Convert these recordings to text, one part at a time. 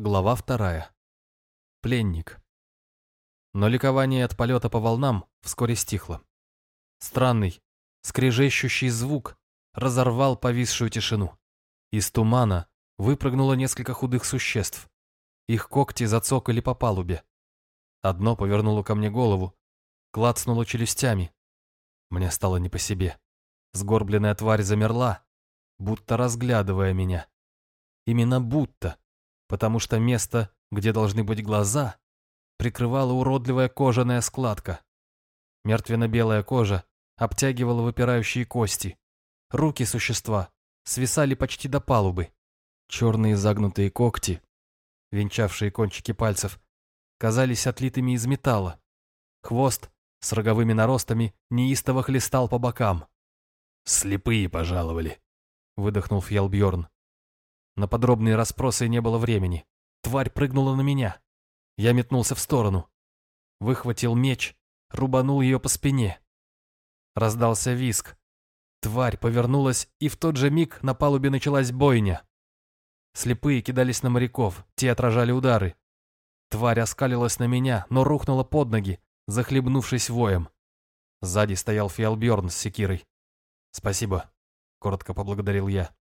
Глава вторая. Пленник. Но ликование от полета по волнам вскоре стихло. Странный, скрежещущий звук разорвал повисшую тишину. Из тумана выпрыгнуло несколько худых существ. Их когти зацокали по палубе. Одно повернуло ко мне голову, клацнуло челюстями. Мне стало не по себе. Сгорбленная тварь замерла, будто разглядывая меня. Именно будто потому что место, где должны быть глаза, прикрывала уродливая кожаная складка. Мертвенно-белая кожа обтягивала выпирающие кости. Руки существа свисали почти до палубы. Черные загнутые когти, венчавшие кончики пальцев, казались отлитыми из металла. Хвост с роговыми наростами неистово хлестал по бокам. «Слепые пожаловали», — выдохнул Фьялбьорн. На подробные расспросы не было времени. Тварь прыгнула на меня. Я метнулся в сторону. Выхватил меч, рубанул ее по спине. Раздался виск. Тварь повернулась, и в тот же миг на палубе началась бойня. Слепые кидались на моряков, те отражали удары. Тварь оскалилась на меня, но рухнула под ноги, захлебнувшись воем. Сзади стоял Фиалберн с секирой. «Спасибо», — коротко поблагодарил я.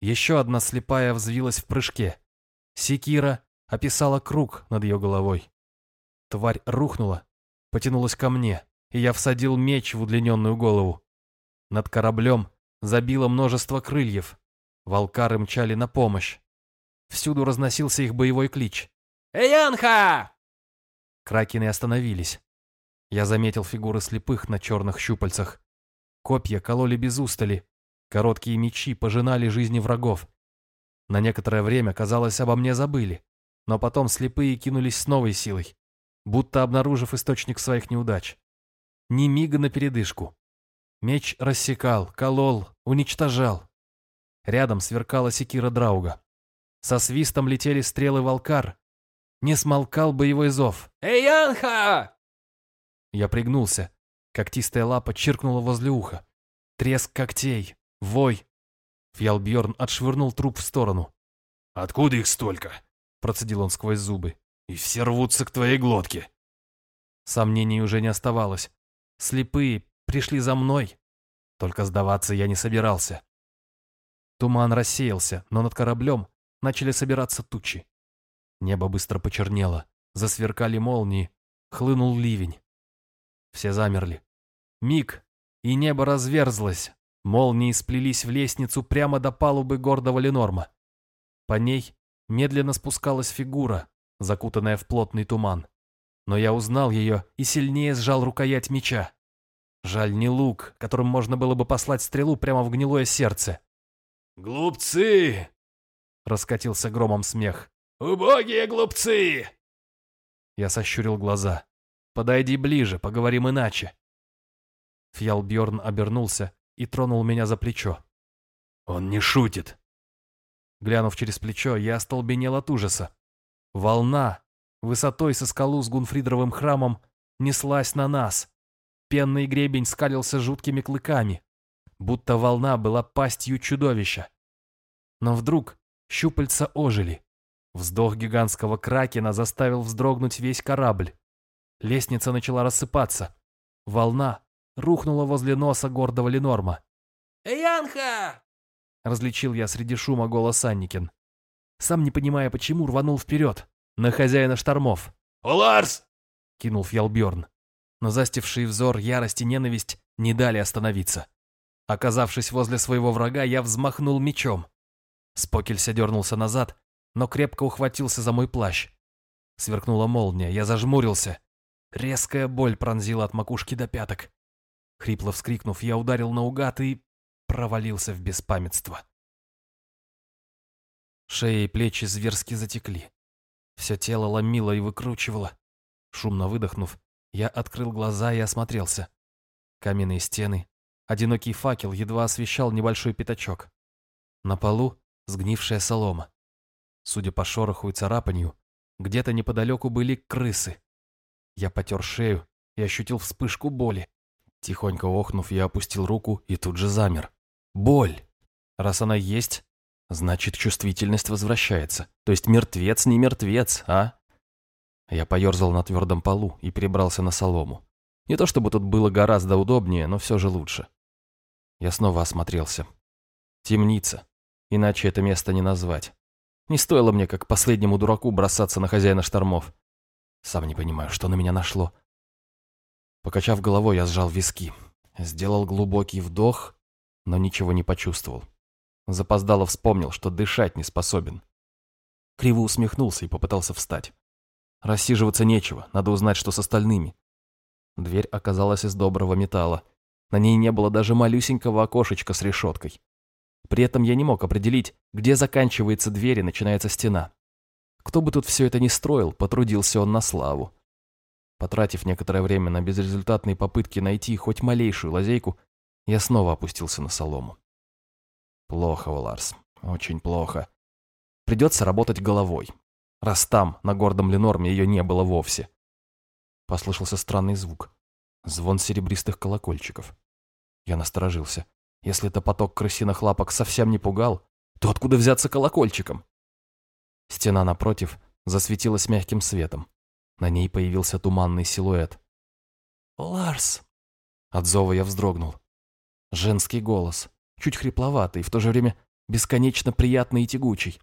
Еще одна слепая взвилась в прыжке. Секира описала круг над ее головой. Тварь рухнула, потянулась ко мне, и я всадил меч в удлиненную голову. Над кораблем забило множество крыльев. Волкары мчали на помощь. Всюду разносился их боевой клич. «Эянха!» Кракены остановились. Я заметил фигуры слепых на черных щупальцах. Копья кололи без устали, Короткие мечи пожинали жизни врагов. На некоторое время, казалось, обо мне забыли, но потом слепые кинулись с новой силой, будто обнаружив источник своих неудач. Ни мига на передышку. Меч рассекал, колол, уничтожал. Рядом сверкала секира Драуга. Со свистом летели стрелы волкар. Не смолкал боевой зов. «Эйянха!» Я пригнулся. Когтистая лапа чиркнула возле уха. Треск когтей, Вой!» Фьялбьорн отшвырнул труп в сторону. «Откуда их столько?» Процедил он сквозь зубы. «И все рвутся к твоей глотке». Сомнений уже не оставалось. Слепые пришли за мной. Только сдаваться я не собирался. Туман рассеялся, но над кораблем начали собираться тучи. Небо быстро почернело, засверкали молнии, хлынул ливень. Все замерли. Миг, и небо разверзлось, Молнии сплелись в лестницу прямо до палубы гордого Ленорма. По ней медленно спускалась фигура, закутанная в плотный туман. Но я узнал ее и сильнее сжал рукоять меча. Жаль не лук, которым можно было бы послать стрелу прямо в гнилое сердце. «Глупцы!» — раскатился громом смех. «Убогие глупцы!» Я сощурил глаза. «Подойди ближе, поговорим иначе». Фьялбьорн обернулся и тронул меня за плечо. «Он не шутит!» Глянув через плечо, я остолбенел от ужаса. Волна, высотой со скалу с Гунфридровым храмом, неслась на нас. Пенный гребень скалился жуткими клыками, будто волна была пастью чудовища. Но вдруг щупальца ожили. Вздох гигантского кракена заставил вздрогнуть весь корабль. Лестница начала рассыпаться. Волна рухнула возле носа гордого Ленорма. «Янха!» — различил я среди шума голос Анникин. Сам не понимая почему, рванул вперед, на хозяина штормов. «Ларс!» — кинул Фьялберн. Но застивший взор ярость и ненависть не дали остановиться. Оказавшись возле своего врага, я взмахнул мечом. Спокелься дернулся назад, но крепко ухватился за мой плащ. Сверкнула молния, я зажмурился. Резкая боль пронзила от макушки до пяток. Хрипло вскрикнув, я ударил наугад и провалился в беспамятство. Шея и плечи зверски затекли. Все тело ломило и выкручивало. Шумно выдохнув, я открыл глаза и осмотрелся. Каменные стены, одинокий факел едва освещал небольшой пятачок. На полу сгнившая солома. Судя по шороху и царапанью, где-то неподалеку были крысы. Я потер шею и ощутил вспышку боли. Тихонько охнув, я опустил руку и тут же замер. Боль! Раз она есть, Значит, чувствительность возвращается. То есть мертвец не мертвец, а? Я поерзал на твердом полу и перебрался на солому. Не то чтобы тут было гораздо удобнее, но все же лучше. Я снова осмотрелся. Темница. Иначе это место не назвать. Не стоило мне, как последнему дураку, бросаться на хозяина штормов. Сам не понимаю, что на меня нашло. Покачав головой, я сжал виски. Сделал глубокий вдох, но ничего не почувствовал. Запоздало вспомнил, что дышать не способен. Криво усмехнулся и попытался встать. Рассиживаться нечего, надо узнать, что с остальными. Дверь оказалась из доброго металла. На ней не было даже малюсенького окошечка с решеткой. При этом я не мог определить, где заканчивается дверь и начинается стена. Кто бы тут все это ни строил, потрудился он на славу. Потратив некоторое время на безрезультатные попытки найти хоть малейшую лазейку, я снова опустился на солому. Плохо, Ларс, очень плохо. Придется работать головой, раз там, на гордом Ленорме, ее не было вовсе. Послышался странный звук. Звон серебристых колокольчиков. Я насторожился. Если это поток крысиных лапок совсем не пугал, то откуда взяться колокольчиком? Стена напротив засветилась мягким светом. На ней появился туманный силуэт. «Ларс!» От зова я вздрогнул. Женский голос чуть хрипловатый, в то же время бесконечно приятный и тягучий.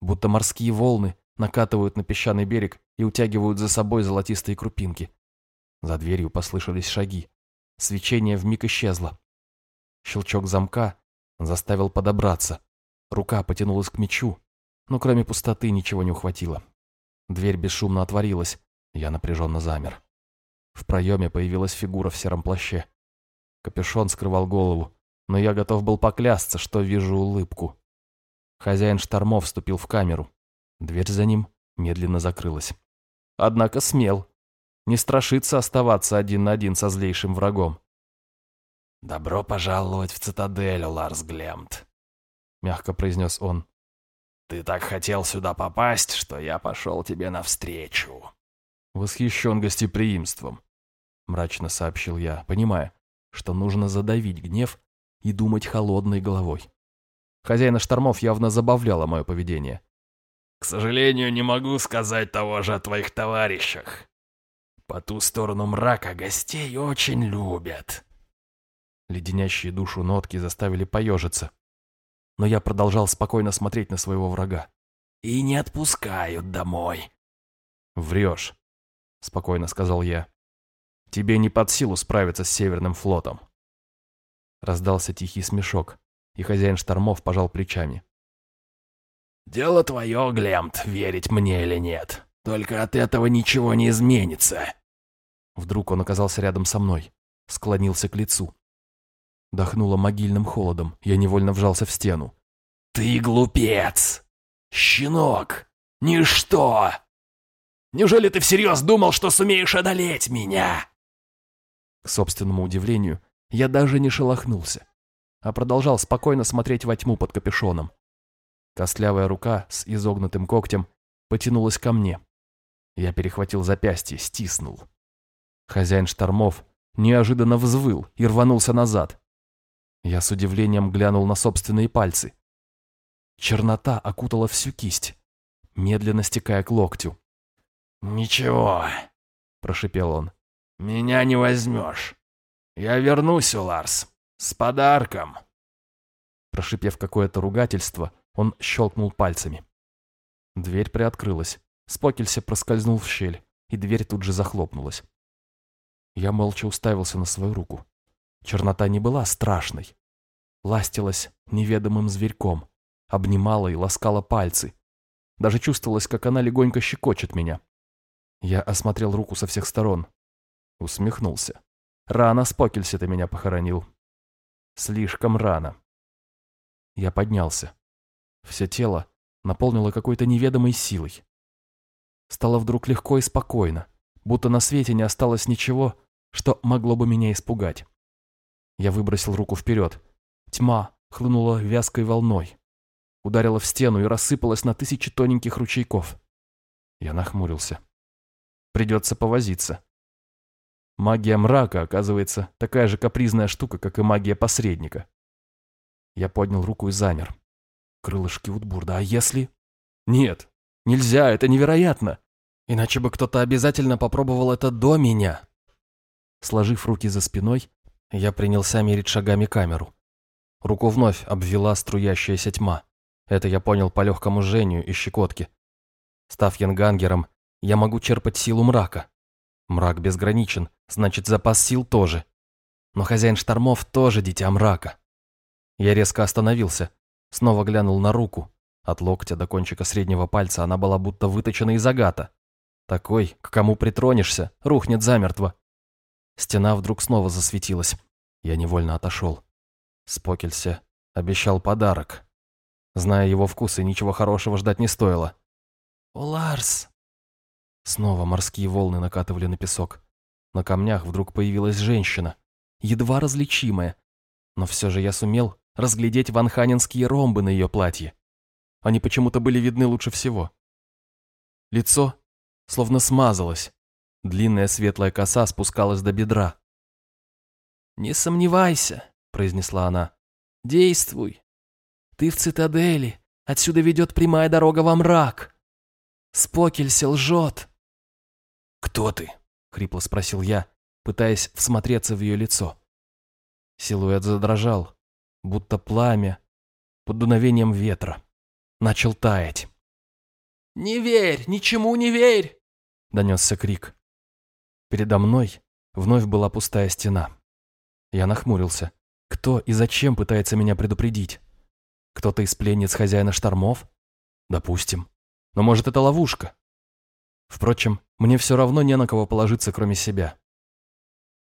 Будто морские волны накатывают на песчаный берег и утягивают за собой золотистые крупинки. За дверью послышались шаги. Свечение вмиг исчезло. Щелчок замка заставил подобраться. Рука потянулась к мечу, но кроме пустоты ничего не ухватило. Дверь бесшумно отворилась, я напряженно замер. В проеме появилась фигура в сером плаще. Капюшон скрывал голову, но я готов был поклясться, что вижу улыбку. Хозяин штормов вступил в камеру. Дверь за ним медленно закрылась. Однако смел. Не страшится оставаться один на один со злейшим врагом. «Добро пожаловать в цитадель, Ларс Глемт», — мягко произнес он. «Ты так хотел сюда попасть, что я пошел тебе навстречу». «Восхищен гостеприимством», — мрачно сообщил я, понимая, что нужно задавить гнев и думать холодной головой. Хозяина штормов явно забавляло мое поведение. «К сожалению, не могу сказать того же о твоих товарищах. По ту сторону мрака гостей очень любят». Леденящие душу нотки заставили поежиться. Но я продолжал спокойно смотреть на своего врага. «И не отпускают домой». «Врешь», — спокойно сказал я. «Тебе не под силу справиться с Северным флотом. Раздался тихий смешок, и хозяин штормов пожал плечами. «Дело твое, Глемт, верить мне или нет. Только от этого ничего не изменится». Вдруг он оказался рядом со мной, склонился к лицу. Дохнуло могильным холодом, я невольно вжался в стену. «Ты глупец! Щенок! Ничто! Неужели ты всерьез думал, что сумеешь одолеть меня?» К собственному удивлению, я даже не шелохнулся, а продолжал спокойно смотреть во тьму под капюшоном. Костлявая рука с изогнутым когтем потянулась ко мне. Я перехватил запястье, стиснул. Хозяин штормов неожиданно взвыл и рванулся назад. Я с удивлением глянул на собственные пальцы. Чернота окутала всю кисть, медленно стекая к локтю. «Ничего», — прошипел он, — «меня не возьмешь. «Я вернусь, Уларс, с подарком!» Прошипев какое-то ругательство, он щелкнул пальцами. Дверь приоткрылась. Спокелься проскользнул в щель, и дверь тут же захлопнулась. Я молча уставился на свою руку. Чернота не была страшной. Ластилась неведомым зверьком, обнимала и ласкала пальцы. Даже чувствовалось, как она легонько щекочет меня. Я осмотрел руку со всех сторон. Усмехнулся. Рано, Спокельси, ты меня похоронил. Слишком рано. Я поднялся. Все тело наполнило какой-то неведомой силой. Стало вдруг легко и спокойно, будто на свете не осталось ничего, что могло бы меня испугать. Я выбросил руку вперед. Тьма хлынула вязкой волной, ударила в стену и рассыпалась на тысячи тоненьких ручейков. Я нахмурился. Придется повозиться. Магия мрака, оказывается, такая же капризная штука, как и магия посредника. Я поднял руку и замер. Крылышки Утбурда. А если... Нет, нельзя, это невероятно. Иначе бы кто-то обязательно попробовал это до меня. Сложив руки за спиной, я принялся мерить шагами камеру. Руку вновь обвела струящаяся тьма. Это я понял по легкому жжению и щекотке. Став янгангером, я могу черпать силу мрака. Мрак безграничен, значит запас сил тоже. Но хозяин штормов тоже дитя мрака. Я резко остановился, снова глянул на руку. От локтя до кончика среднего пальца она была будто выточена из агата. Такой, к кому притронешься, рухнет замертво. Стена вдруг снова засветилась. Я невольно отошел. Спокелься обещал подарок. Зная его вкус, и ничего хорошего ждать не стоило. «О, Ларс!» Снова морские волны накатывали на песок. На камнях вдруг появилась женщина, едва различимая. Но все же я сумел разглядеть ванханинские ромбы на ее платье. Они почему-то были видны лучше всего. Лицо словно смазалось. Длинная светлая коса спускалась до бедра. «Не сомневайся», — произнесла она. «Действуй. Ты в цитадели. Отсюда ведет прямая дорога во мрак. Спокелься лжет». «Кто ты?» — хрипло спросил я, пытаясь всмотреться в ее лицо. Силуэт задрожал, будто пламя под дуновением ветра. Начал таять. «Не верь, ничему не верь!» — донесся крик. Передо мной вновь была пустая стена. Я нахмурился. Кто и зачем пытается меня предупредить? Кто-то из пленниц хозяина штормов? Допустим. Но может это ловушка? Впрочем, мне все равно не на кого положиться, кроме себя.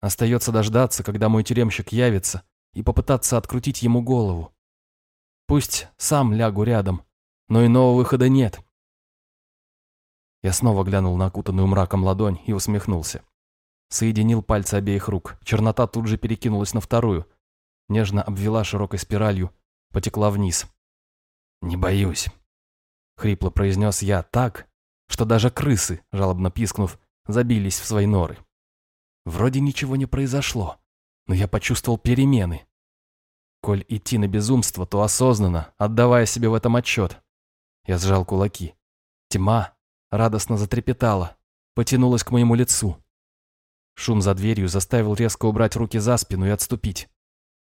Остается дождаться, когда мой тюремщик явится, и попытаться открутить ему голову. Пусть сам лягу рядом, но иного выхода нет. Я снова глянул на окутанную мраком ладонь и усмехнулся. Соединил пальцы обеих рук. Чернота тут же перекинулась на вторую. Нежно обвела широкой спиралью, потекла вниз. «Не боюсь», — хрипло произнес я так, что даже крысы, жалобно пискнув, забились в свои норы. Вроде ничего не произошло, но я почувствовал перемены. Коль идти на безумство, то осознанно, отдавая себе в этом отчет. Я сжал кулаки. Тьма радостно затрепетала, потянулась к моему лицу. Шум за дверью заставил резко убрать руки за спину и отступить.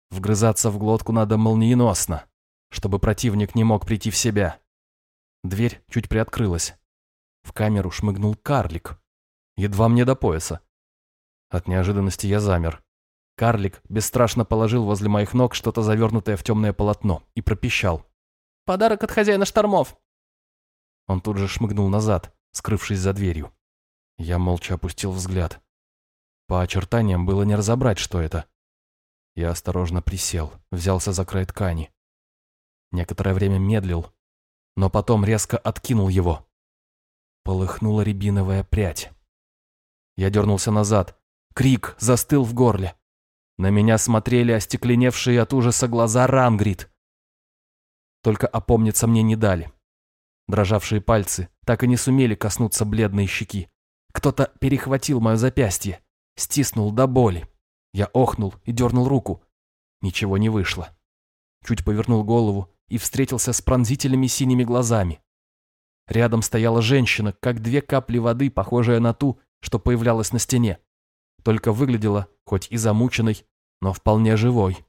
Вгрызаться в глотку надо молниеносно, чтобы противник не мог прийти в себя. Дверь чуть приоткрылась. В камеру шмыгнул карлик. Едва мне до пояса. От неожиданности я замер. Карлик бесстрашно положил возле моих ног что-то завернутое в темное полотно и пропищал. «Подарок от хозяина штормов!» Он тут же шмыгнул назад, скрывшись за дверью. Я молча опустил взгляд. По очертаниям было не разобрать, что это. Я осторожно присел, взялся за край ткани. Некоторое время медлил, но потом резко откинул его. Полыхнула рябиновая прядь. Я дернулся назад, Крик застыл в горле. На меня смотрели остекленевшие от ужаса глаза Рангрид. Только опомниться мне не дали. Дрожавшие пальцы так и не сумели коснуться бледной щеки. Кто-то перехватил мое запястье, стиснул до боли. Я охнул и дернул руку. Ничего не вышло. Чуть повернул голову и встретился с пронзительными синими глазами. Рядом стояла женщина, как две капли воды, похожая на ту, что появлялась на стене только выглядела, хоть и замученной, но вполне живой.